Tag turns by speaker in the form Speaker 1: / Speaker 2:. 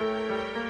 Speaker 1: Música